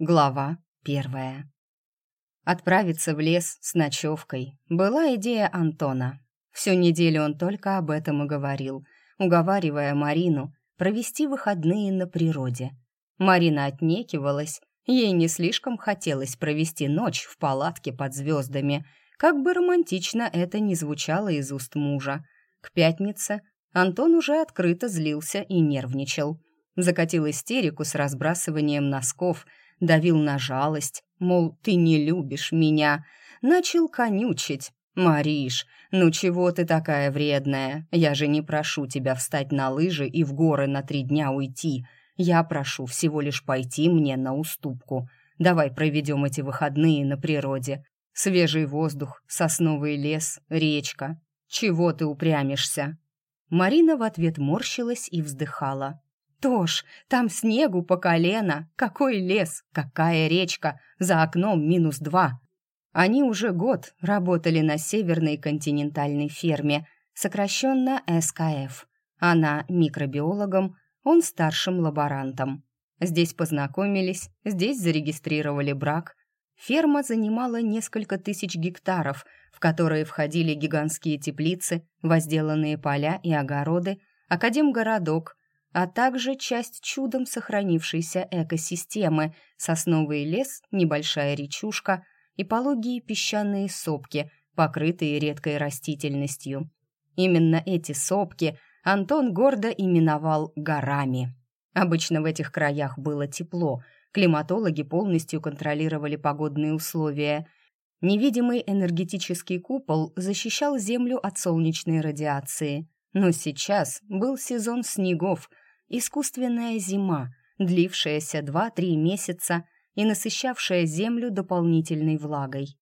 Глава первая. Отправиться в лес с ночевкой была идея Антона. Всю неделю он только об этом и говорил, уговаривая Марину провести выходные на природе. Марина отнекивалась, ей не слишком хотелось провести ночь в палатке под звездами, как бы романтично это ни звучало из уст мужа. К пятнице Антон уже открыто злился и нервничал. Закатил истерику с разбрасыванием носков – давил на жалость, мол, ты не любишь меня, начал конючить. «Мариш, ну чего ты такая вредная? Я же не прошу тебя встать на лыжи и в горы на три дня уйти. Я прошу всего лишь пойти мне на уступку. Давай проведем эти выходные на природе. Свежий воздух, сосновый лес, речка. Чего ты упрямишься?» Марина в ответ морщилась и вздыхала. Тош, там снегу по колено, какой лес, какая речка, за окном минус два. Они уже год работали на северной континентальной ферме, сокращенно СКФ. Она микробиологом, он старшим лаборантом. Здесь познакомились, здесь зарегистрировали брак. Ферма занимала несколько тысяч гектаров, в которые входили гигантские теплицы, возделанные поля и огороды, академгородок – а также часть чудом сохранившейся экосистемы, сосновый лес, небольшая речушка и пологие песчаные сопки, покрытые редкой растительностью. Именно эти сопки Антон гордо именовал горами. Обычно в этих краях было тепло, климатологи полностью контролировали погодные условия. Невидимый энергетический купол защищал Землю от солнечной радиации. Но сейчас был сезон снегов – искусственная зима, длившаяся 2-3 месяца и насыщавшая землю дополнительной влагой.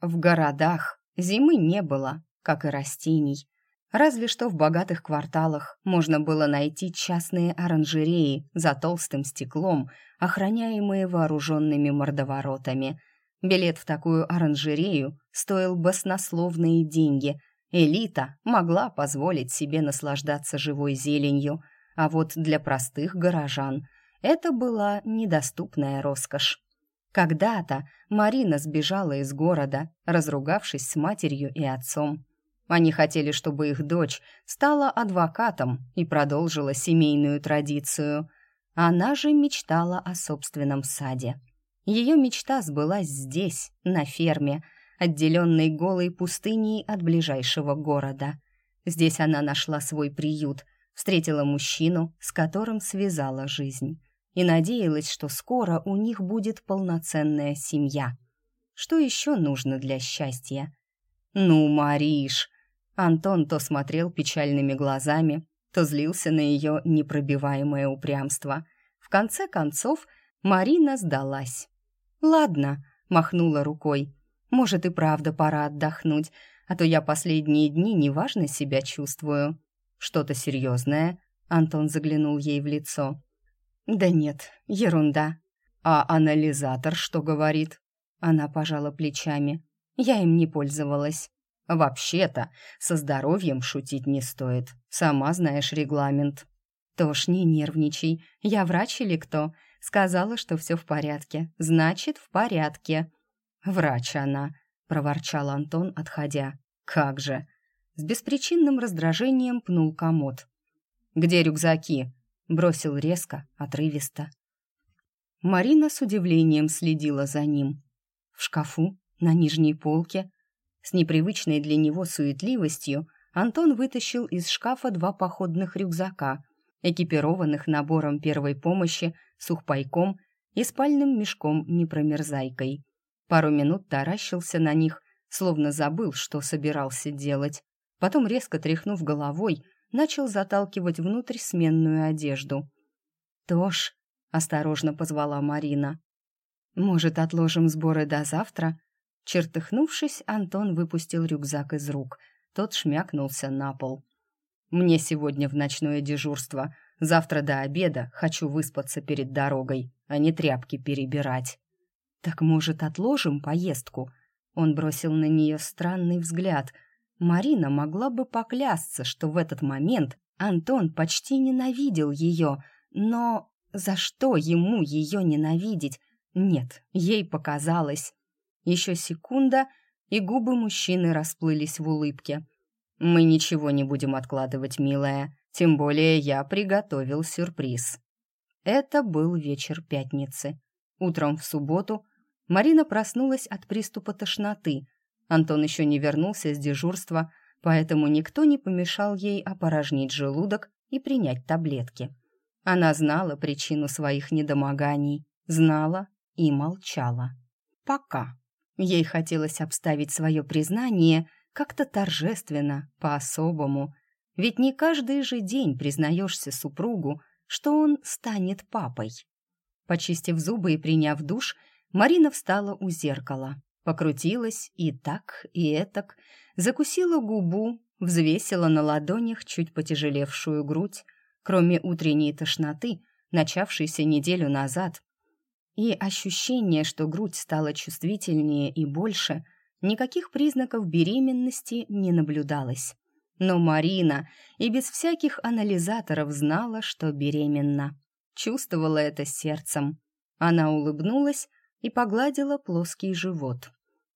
В городах зимы не было, как и растений. Разве что в богатых кварталах можно было найти частные оранжереи за толстым стеклом, охраняемые вооруженными мордоворотами. Билет в такую оранжерею стоил баснословные деньги. Элита могла позволить себе наслаждаться живой зеленью – а вот для простых горожан это была недоступная роскошь. Когда-то Марина сбежала из города, разругавшись с матерью и отцом. Они хотели, чтобы их дочь стала адвокатом и продолжила семейную традицию. Она же мечтала о собственном саде. Ее мечта сбылась здесь, на ферме, отделенной голой пустыней от ближайшего города. Здесь она нашла свой приют, встретила мужчину, с которым связала жизнь, и надеялась, что скоро у них будет полноценная семья. Что еще нужно для счастья? «Ну, Мариш!» Антон то смотрел печальными глазами, то злился на ее непробиваемое упрямство. В конце концов, Марина сдалась. «Ладно», — махнула рукой, — «может и правда пора отдохнуть, а то я последние дни неважно себя чувствую». «Что-то серьезное?» Антон заглянул ей в лицо. «Да нет, ерунда». «А анализатор что говорит?» Она пожала плечами. «Я им не пользовалась». «Вообще-то, со здоровьем шутить не стоит. Сама знаешь регламент». «Тош, не нервничай. Я врач или кто?» Сказала, что все в порядке. «Значит, в порядке». «Врач она», — проворчал Антон, отходя. «Как же!» С беспричинным раздражением пнул комод. «Где рюкзаки?» — бросил резко, отрывисто. Марина с удивлением следила за ним. В шкафу, на нижней полке, с непривычной для него суетливостью, Антон вытащил из шкафа два походных рюкзака, экипированных набором первой помощи, сухпайком и спальным мешком-непромерзайкой. Пару минут таращился на них, словно забыл, что собирался делать. Потом, резко тряхнув головой, начал заталкивать внутрь сменную одежду. «Тош», — осторожно позвала Марина. «Может, отложим сборы до завтра?» Чертыхнувшись, Антон выпустил рюкзак из рук. Тот шмякнулся на пол. «Мне сегодня в ночное дежурство. Завтра до обеда хочу выспаться перед дорогой, а не тряпки перебирать». «Так, может, отложим поездку?» Он бросил на нее странный взгляд — Марина могла бы поклясться, что в этот момент Антон почти ненавидел ее, но за что ему ее ненавидеть? Нет, ей показалось. Еще секунда, и губы мужчины расплылись в улыбке. «Мы ничего не будем откладывать, милая, тем более я приготовил сюрприз». Это был вечер пятницы. Утром в субботу Марина проснулась от приступа тошноты. Антон еще не вернулся с дежурства, поэтому никто не помешал ей опорожнить желудок и принять таблетки. Она знала причину своих недомоганий, знала и молчала. Пока. Ей хотелось обставить свое признание как-то торжественно, по-особому. Ведь не каждый же день признаешься супругу, что он станет папой. Почистив зубы и приняв душ, Марина встала у зеркала, покрутилась и так, и этак, закусила губу, взвесила на ладонях чуть потяжелевшую грудь, кроме утренней тошноты, начавшейся неделю назад, и ощущение, что грудь стала чувствительнее и больше, никаких признаков беременности не наблюдалось. Но Марина и без всяких анализаторов знала, что беременна. Чувствовала это сердцем. Она улыбнулась и погладила плоский живот.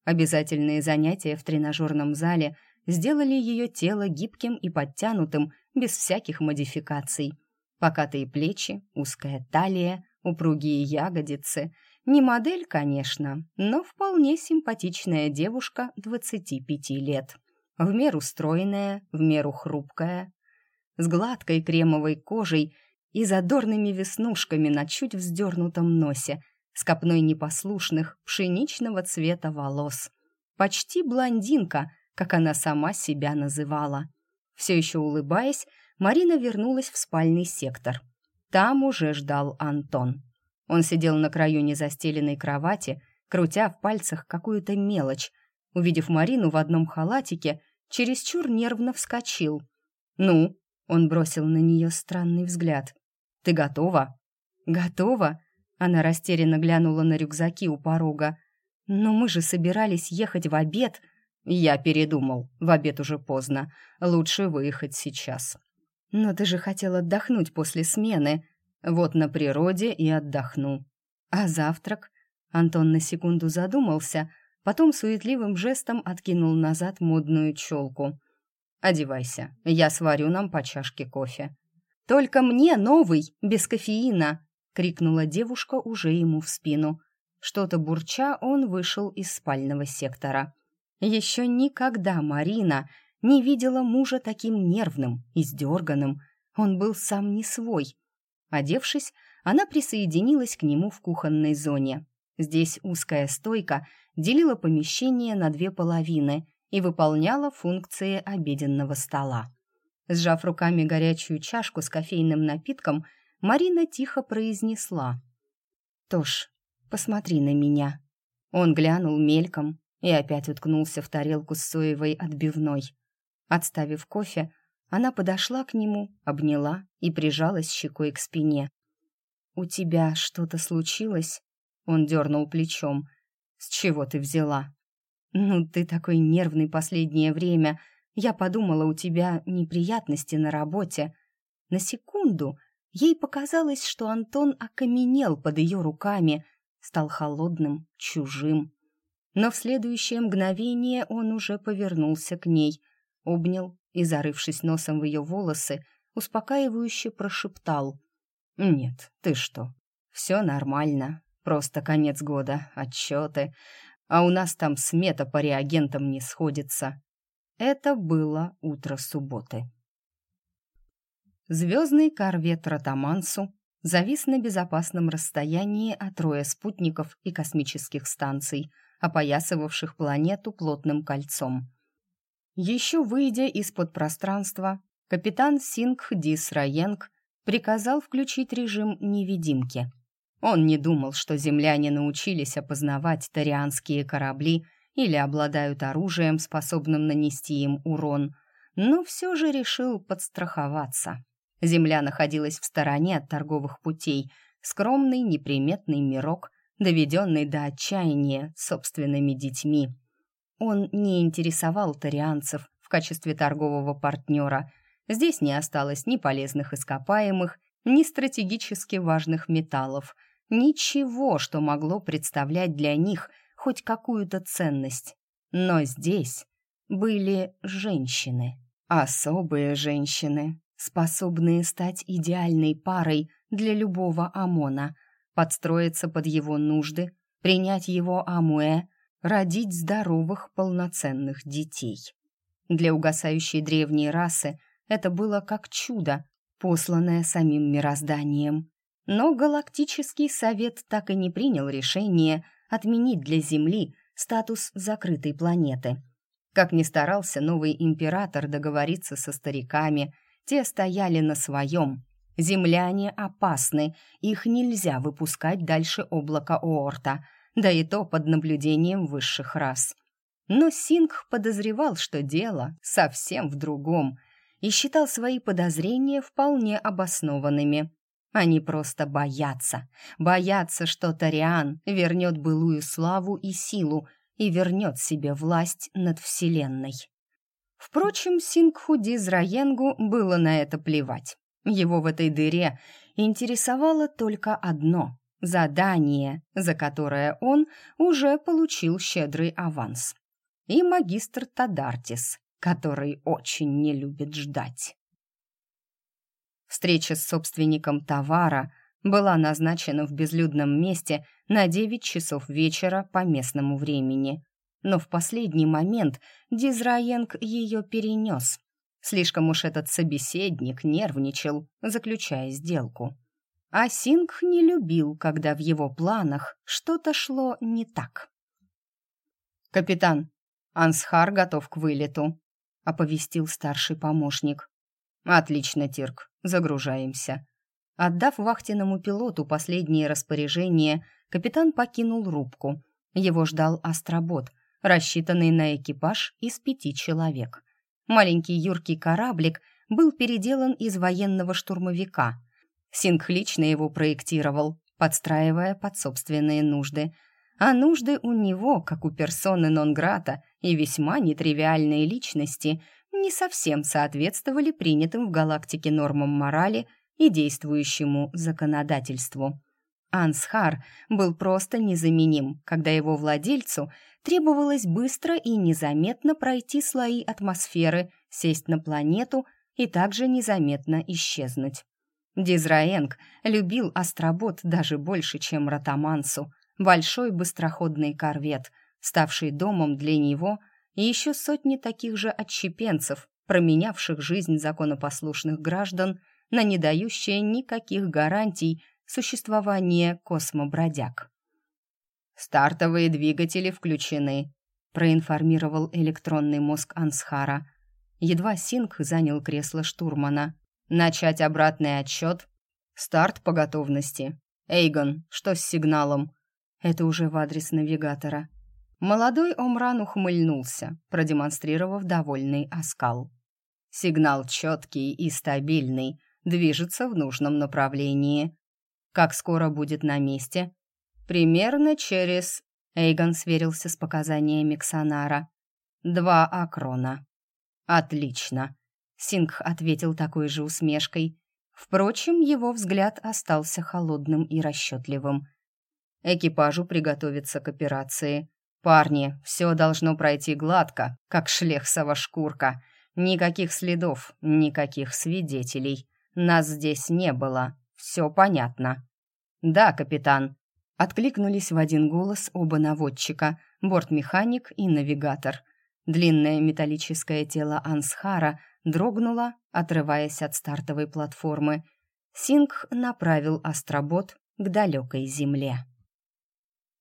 Обязательные занятия в тренажерном зале сделали ее тело гибким и подтянутым, без всяких модификаций. Покатые плечи, узкая талия, упругие ягодицы. Не модель, конечно, но вполне симпатичная девушка 25 лет. В меру стройная, в меру хрупкая, с гладкой кремовой кожей и задорными веснушками на чуть вздернутом носе, с копной непослушных пшеничного цвета волос. Почти блондинка, как она сама себя называла. Все еще улыбаясь, Марина вернулась в спальный сектор. Там уже ждал Антон. Он сидел на краю незастеленной кровати, крутя в пальцах какую-то мелочь. Увидев Марину в одном халатике, чересчур нервно вскочил. «Ну?» — он бросил на нее странный взгляд. «Ты готова?» «Готова?» Она растерянно глянула на рюкзаки у порога. «Но мы же собирались ехать в обед», «Я передумал. В обед уже поздно. Лучше выехать сейчас». «Но ты же хотел отдохнуть после смены. Вот на природе и отдохну». «А завтрак?» Антон на секунду задумался, потом суетливым жестом откинул назад модную челку. «Одевайся, я сварю нам по чашке кофе». «Только мне новый, без кофеина!» — крикнула девушка уже ему в спину. Что-то бурча, он вышел из спального сектора. Еще никогда Марина не видела мужа таким нервным, издерганным. Он был сам не свой. Одевшись, она присоединилась к нему в кухонной зоне. Здесь узкая стойка делила помещение на две половины и выполняла функции обеденного стола. Сжав руками горячую чашку с кофейным напитком, Марина тихо произнесла. «Тош, посмотри на меня». Он глянул мельком, и опять уткнулся в тарелку с соевой отбивной. Отставив кофе, она подошла к нему, обняла и прижалась щекой к спине. «У тебя что-то случилось?» Он дернул плечом. «С чего ты взяла?» «Ну, ты такой нервный последнее время. Я подумала, у тебя неприятности на работе». На секунду ей показалось, что Антон окаменел под ее руками, стал холодным, чужим но в следующее мгновение он уже повернулся к ней, обнял и, зарывшись носом в ее волосы, успокаивающе прошептал. «Нет, ты что? Все нормально. Просто конец года, отчеты. А у нас там смета по реагентам не сходится». Это было утро субботы. Звездный корвет Ротамансу завис на безопасном расстоянии от роя спутников и космических станций – опоясывавших планету плотным кольцом. Еще выйдя из-под пространства, капитан Сингх Дис Раенг приказал включить режим невидимки. Он не думал, что земляне научились опознавать тарианские корабли или обладают оружием, способным нанести им урон, но все же решил подстраховаться. Земля находилась в стороне от торговых путей, скромный неприметный мирок, доведенный до отчаяния собственными детьми. Он не интересовал тарианцев в качестве торгового партнера. Здесь не осталось ни полезных ископаемых, ни стратегически важных металлов. ничего, что могло представлять для них хоть какую-то ценность. Но здесь были женщины, особые женщины, способные стать идеальной парой для любого ОМОНа, подстроиться под его нужды, принять его амуэ, родить здоровых полноценных детей. Для угасающей древней расы это было как чудо, посланное самим мирозданием. Но Галактический совет так и не принял решение отменить для Земли статус закрытой планеты. Как ни старался новый император договориться со стариками, те стояли на своем. Земляне опасны, их нельзя выпускать дальше облака Оорта, да и то под наблюдением высших рас. Но Сингх подозревал, что дело совсем в другом, и считал свои подозрения вполне обоснованными. Они просто боятся, боятся, что Тариан вернет былую славу и силу и вернет себе власть над Вселенной. Впрочем, Сингху Дизраенгу было на это плевать. Его в этой дыре интересовало только одно — задание, за которое он уже получил щедрый аванс. И магистр Тадартис, который очень не любит ждать. Встреча с собственником товара была назначена в безлюдном месте на 9 часов вечера по местному времени. Но в последний момент Дизраенг ее перенес. Слишком уж этот собеседник нервничал, заключая сделку. А Синг не любил, когда в его планах что-то шло не так. «Капитан, Ансхар готов к вылету», — оповестил старший помощник. «Отлично, Тирк, загружаемся». Отдав вахтенному пилоту последние распоряжения, капитан покинул рубку. Его ждал астробот, рассчитанный на экипаж из пяти человек. Маленький юркий кораблик был переделан из военного штурмовика — Синг лично его проектировал, подстраивая под собственные нужды. А нужды у него, как у персоны нон-грата и весьма нетривиальной личности, не совсем соответствовали принятым в галактике нормам морали и действующему законодательству. Ансхар был просто незаменим, когда его владельцу требовалось быстро и незаметно пройти слои атмосферы, сесть на планету и также незаметно исчезнуть. Дизраенг любил Астробот даже больше, чем Ротамансу, большой быстроходный корвет, ставший домом для него и еще сотни таких же отщепенцев, променявших жизнь законопослушных граждан на не дающие никаких гарантий существования космобродяг. «Стартовые двигатели включены», — проинформировал электронный мозг Ансхара. Едва Синг занял кресло штурмана. Начать обратный отсчет. Старт по готовности. Эйгон, что с сигналом? Это уже в адрес навигатора. Молодой Омран ухмыльнулся, продемонстрировав довольный оскал. Сигнал четкий и стабильный, движется в нужном направлении. Как скоро будет на месте? Примерно через... Эйгон сверился с показаниями Ксанара. Два акрона. Отлично. Сингх ответил такой же усмешкой. Впрочем, его взгляд остался холодным и расчетливым. Экипажу приготовиться к операции. Парни, все должно пройти гладко, как шлехсова шкурка. Никаких следов, никаких свидетелей. Нас здесь не было. Все понятно. Да, капитан. Откликнулись в один голос оба наводчика, бортмеханик и навигатор. Длинное металлическое тело Ансхара дрогнула, отрываясь от стартовой платформы. Синг направил астробот к далекой земле.